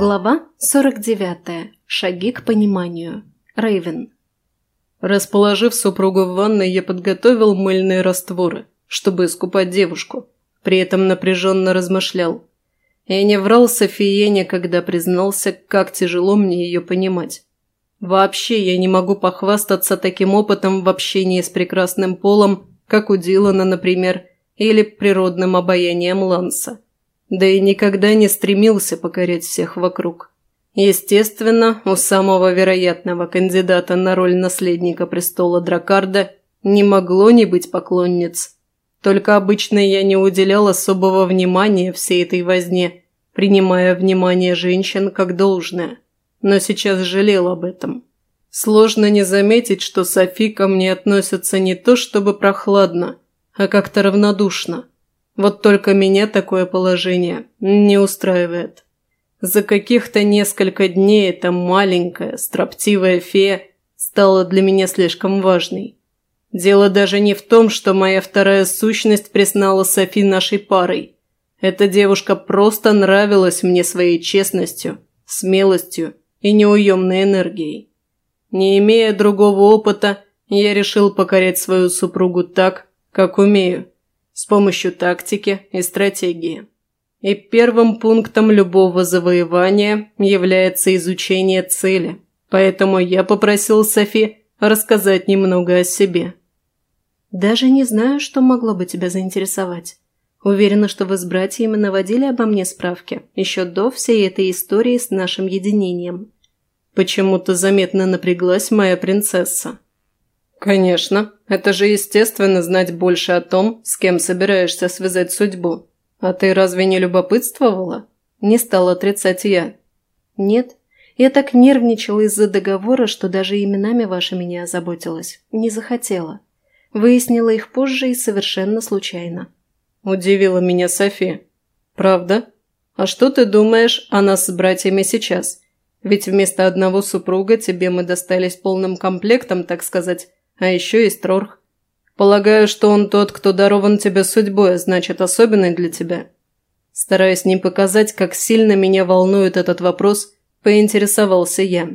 Глава 49. Шаги к пониманию. Рейвен. Расположив супругу в ванной, я подготовил мыльные растворы, чтобы искупать девушку. При этом напряженно размышлял. Я не врал Софиене, когда признался, как тяжело мне ее понимать. Вообще я не могу похвастаться таким опытом в общении с прекрасным полом, как у Дилана, например, или природным обаянием Ланса. Да и никогда не стремился покорять всех вокруг. Естественно, у самого вероятного кандидата на роль наследника престола Дракарда не могло не быть поклонниц. Только обычно я не уделял особого внимания всей этой возне, принимая внимание женщин как должное. Но сейчас жалел об этом. Сложно не заметить, что Софи ко мне относится не то чтобы прохладно, а как-то равнодушно. Вот только меня такое положение не устраивает. За каких-то несколько дней эта маленькая, строптивая фея стала для меня слишком важной. Дело даже не в том, что моя вторая сущность признала Софи нашей парой. Эта девушка просто нравилась мне своей честностью, смелостью и неуемной энергией. Не имея другого опыта, я решил покорять свою супругу так, как умею – с помощью тактики и стратегии. И первым пунктом любого завоевания является изучение цели, поэтому я попросил Софи рассказать немного о себе. «Даже не знаю, что могло бы тебя заинтересовать. Уверена, что вы с братьями наводили обо мне справки еще до всей этой истории с нашим единением». Почему-то заметно напряглась моя принцесса. «Конечно. Это же естественно знать больше о том, с кем собираешься связать судьбу. А ты разве не любопытствовала?» Не стал отрицать я. «Нет. Я так нервничала из-за договора, что даже именами вашими не озаботилась. Не захотела. Выяснила их позже и совершенно случайно». Удивила меня София. «Правда? А что ты думаешь о нас с братьями сейчас? Ведь вместо одного супруга тебе мы достались полным комплектом, так сказать, а еще есть Трорх. Полагаю, что он тот, кто дарован тебе судьбой, а значит, особенный для тебя. Стараясь не показать, как сильно меня волнует этот вопрос, поинтересовался я.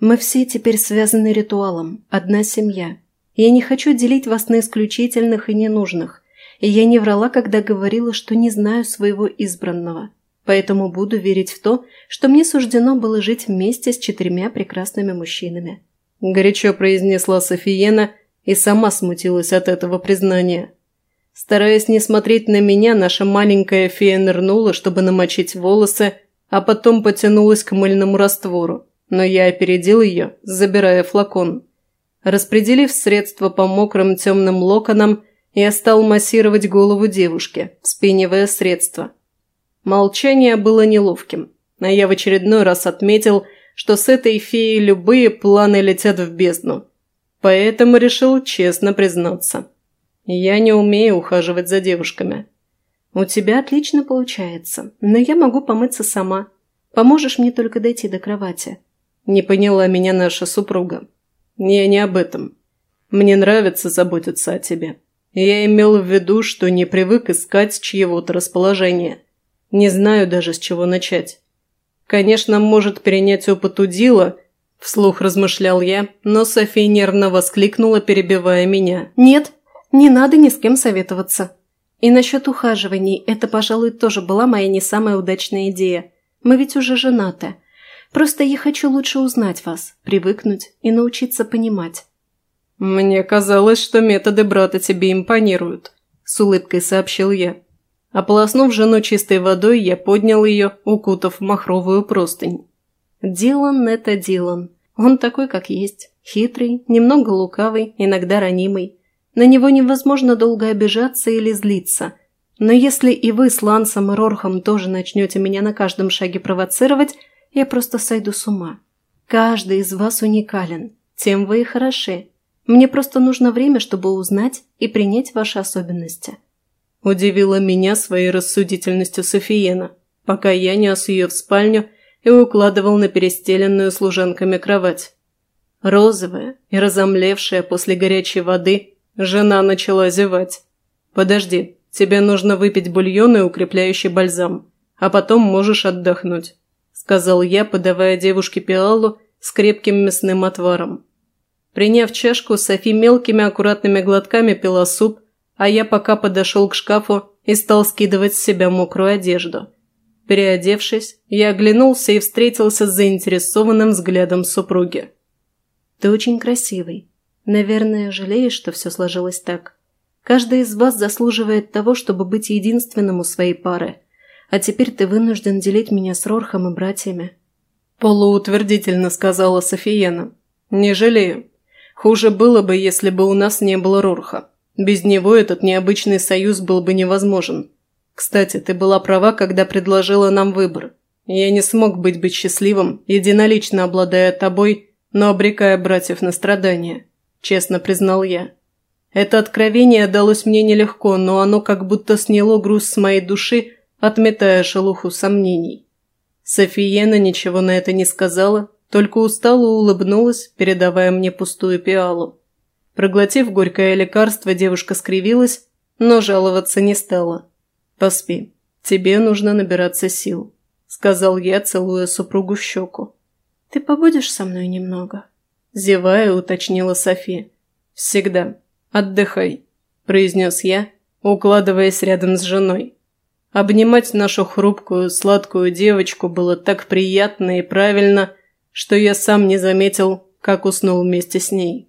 «Мы все теперь связаны ритуалом, одна семья. Я не хочу делить вас на исключительных и ненужных, и я не врала, когда говорила, что не знаю своего избранного, поэтому буду верить в то, что мне суждено было жить вместе с четырьмя прекрасными мужчинами. – горячо произнесла Софиена и сама смутилась от этого признания. Стараясь не смотреть на меня, наша маленькая фея нырнула, чтобы намочить волосы, а потом потянулась к мыльному раствору, но я опередил ее, забирая флакон. Распределив средства по мокрым темным локонам, я стал массировать голову девушки, вспенивая средство. Молчание было неловким, а я в очередной раз отметил – что с этой феей любые планы летят в бездну. Поэтому решил честно признаться. Я не умею ухаживать за девушками. «У тебя отлично получается, но я могу помыться сама. Поможешь мне только дойти до кровати?» Не поняла меня наша супруга. Я не об этом. Мне нравится заботиться о тебе. Я имел в виду, что не привык искать чьего-то расположения. Не знаю даже, с чего начать. Конечно, может перенять опыт удила, вслух размышлял я, но София нервно воскликнула, перебивая меня. «Нет, не надо ни с кем советоваться. И насчет ухаживаний, это, пожалуй, тоже была моя не самая удачная идея. Мы ведь уже женаты. Просто я хочу лучше узнать вас, привыкнуть и научиться понимать». «Мне казалось, что методы брата тебе импонируют», – с улыбкой сообщил я. Ополоснув жену чистой водой, я поднял ее, укутав в махровую простынь. Дилан – это Дилан. Он такой, как есть. Хитрый, немного лукавый, иногда ранимый. На него невозможно долго обижаться или злиться. Но если и вы с Лансом и Рорхом тоже начнете меня на каждом шаге провоцировать, я просто сойду с ума. Каждый из вас уникален. Тем вы и хороши. Мне просто нужно время, чтобы узнать и принять ваши особенности. Удивила меня своей рассудительностью Софиена, пока я нес ее в спальню и укладывал на перестеленную служанками кровать. Розовая и разомлевшая после горячей воды, жена начала зевать. «Подожди, тебе нужно выпить бульон и укрепляющий бальзам, а потом можешь отдохнуть», – сказал я, подавая девушке пиалу с крепким мясным отваром. Приняв чашку, Софи мелкими аккуратными глотками пила суп, а я пока подошел к шкафу и стал скидывать с себя мокрую одежду. Переодевшись, я оглянулся и встретился с заинтересованным взглядом супруги. «Ты очень красивый. Наверное, жалеешь, что все сложилось так. Каждый из вас заслуживает того, чтобы быть единственным у своей пары. А теперь ты вынужден делить меня с Рорхом и братьями». Полуутвердительно сказала Софиена. «Не жалею. Хуже было бы, если бы у нас не было Рорха. Без него этот необычный союз был бы невозможен. Кстати, ты была права, когда предложила нам выбор. Я не смог быть быть счастливым, единолично обладая тобой, но обрекая братьев на страдания», – честно признал я. Это откровение далось мне нелегко, но оно как будто сняло груз с моей души, отметая шелуху сомнений. Софиена ничего на это не сказала, только устало улыбнулась, передавая мне пустую пиалу. Проглотив горькое лекарство, девушка скривилась, но жаловаться не стала. «Поспи, тебе нужно набираться сил», – сказал я, целуя супругу в щеку. «Ты побудешь со мной немного?» – зевая, уточнила Софи. «Всегда. Отдыхай», – произнес я, укладываясь рядом с женой. Обнимать нашу хрупкую, сладкую девочку было так приятно и правильно, что я сам не заметил, как уснул вместе с ней.